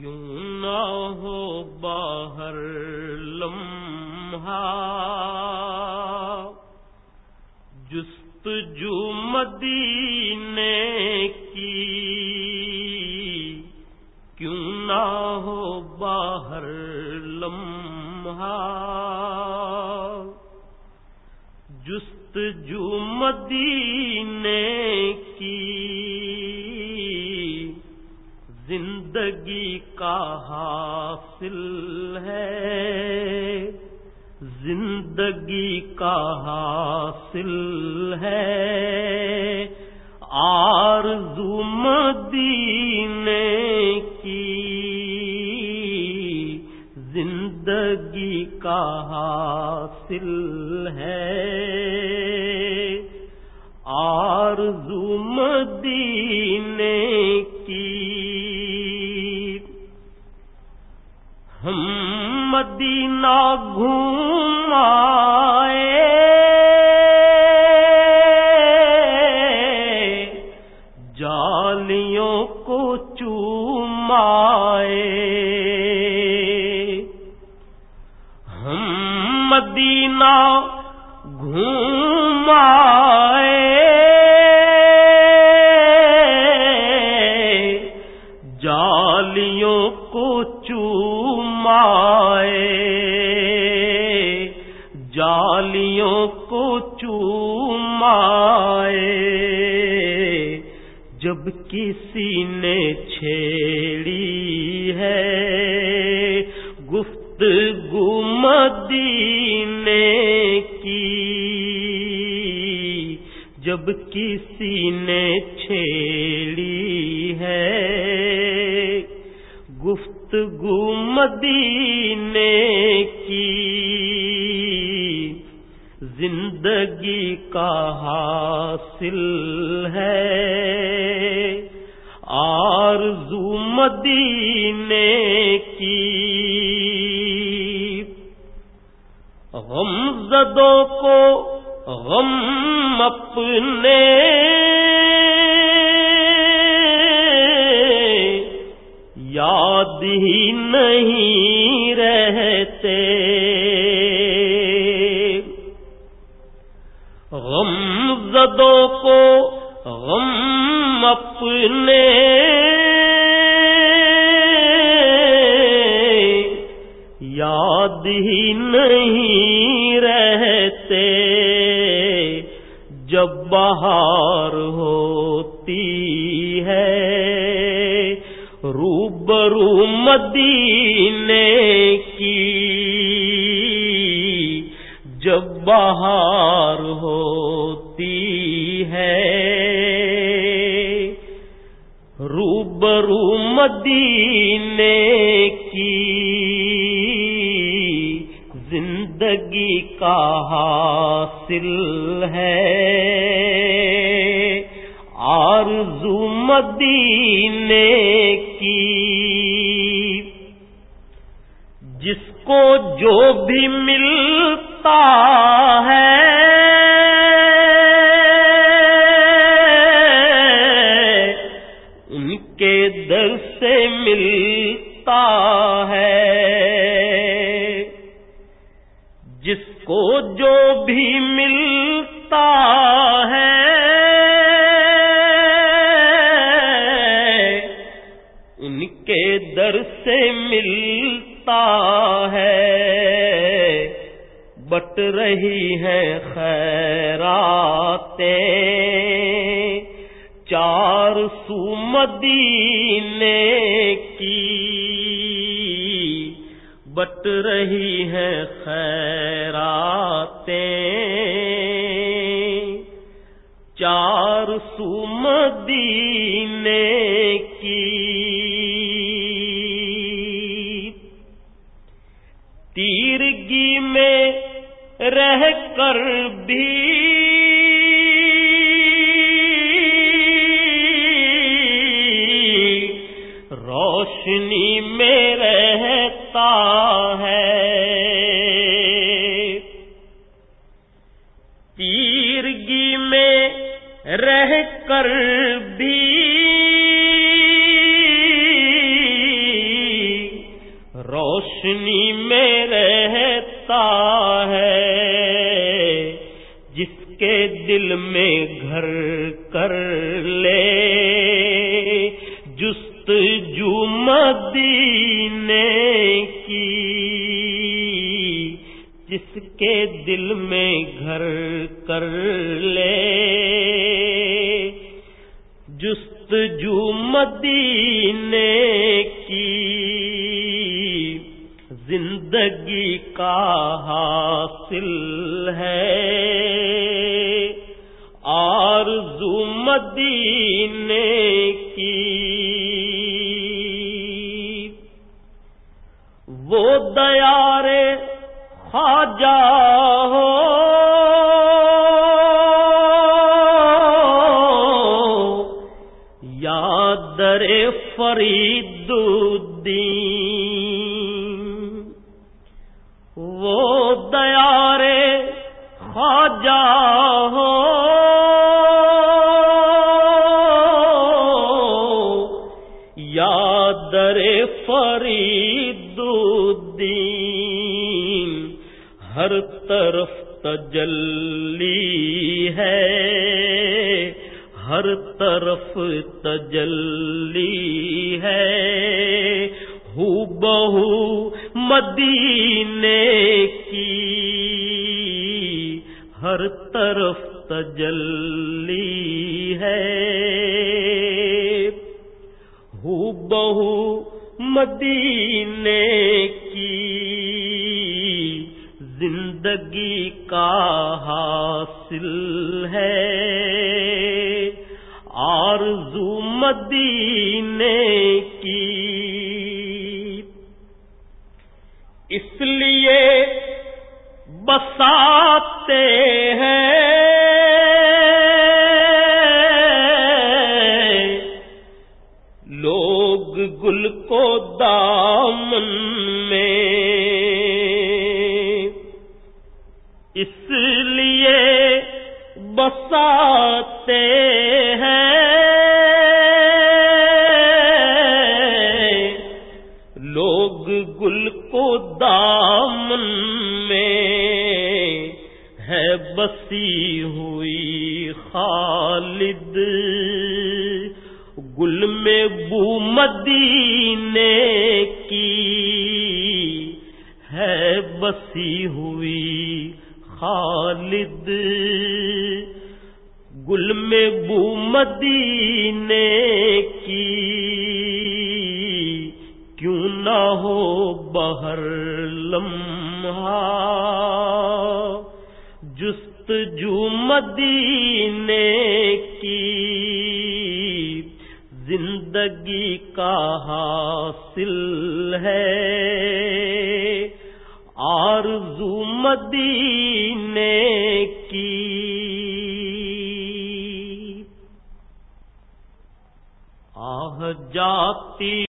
کیوں نہ ہو باہر لمحہ۔ جست جو مدینے کی، کیوں نہ ہو باہر لمحہ۔ جست جو مدینے کی زندگی کا حاصل ہے۔ زندگی کا حاصل ہے۔ آرزو مدینے کی۔ زندگی کا حاصل ہے۔ آرزو مدینے مدینہ گھوم جالیوں کو چومائے۔ ہم مدینہ گھوم جالیوں کو چومائے، جب کسی نے چھیڑی ہے گفت مدینے کی۔ جب کسی نے چھیڑی ہے، گفتگو مدینے کی زندگی کا حاصل ہے۔ آرزو مدینے کی غم زدوں کو غم اپنے یاد ہی نہیں رہتے۔ زدوں کو غم اپنے یاد ہی نہیں رہتے جب بہار ہوتی ہے۔ روبرو مدینے کی جب بہار روبرو مدینے کی زندگی کا حاصل ہے۔ آرزو مدینے کی جس کو جو بھی ملتا ہے ان کے در سے ملتا ہے۔ جس کو جو بھی ملتا ہے، ان کے در سے ملتا ہے۔ بٹ رہی ہے خیرات چار سو مدینے کی بٹ رہی ہے خیرات چار سو مدینے کی تیرگی میں رہ کر بھی روشنی میں رہتا ہے۔ تیرگی میں رہ کر بھی روشنی میں رہتا ہے۔ جس کے دل میں گھر کر لے۔ جو مدینے کی، جس کے دل میں گھر کر لے۔ جست جو مدینے کی، زندگی کا حاصل خواجہ فرید وہ دیارے خواجہ ہو۔ یادر فرید تجلی ہے۔ ہر طرف تجلی ہے۔ ہو بہو مدینے کی ہر طرف تجلی ہے۔ ہو بہو مدینے کی زندگی کا حاصل ہے۔ آرزو مدینے دامن میں ہے بسی ہوئی خالد۔ گل میں بو مدینے کی ہے بسی ہوئی خالد۔ گل میں بو مدینے کی کیوں نہ ہو بہر لمحہ جست جو مدینے کی زندگی کا حاصل ہے۔ آرزو مدینے کی۔ آہ جاتی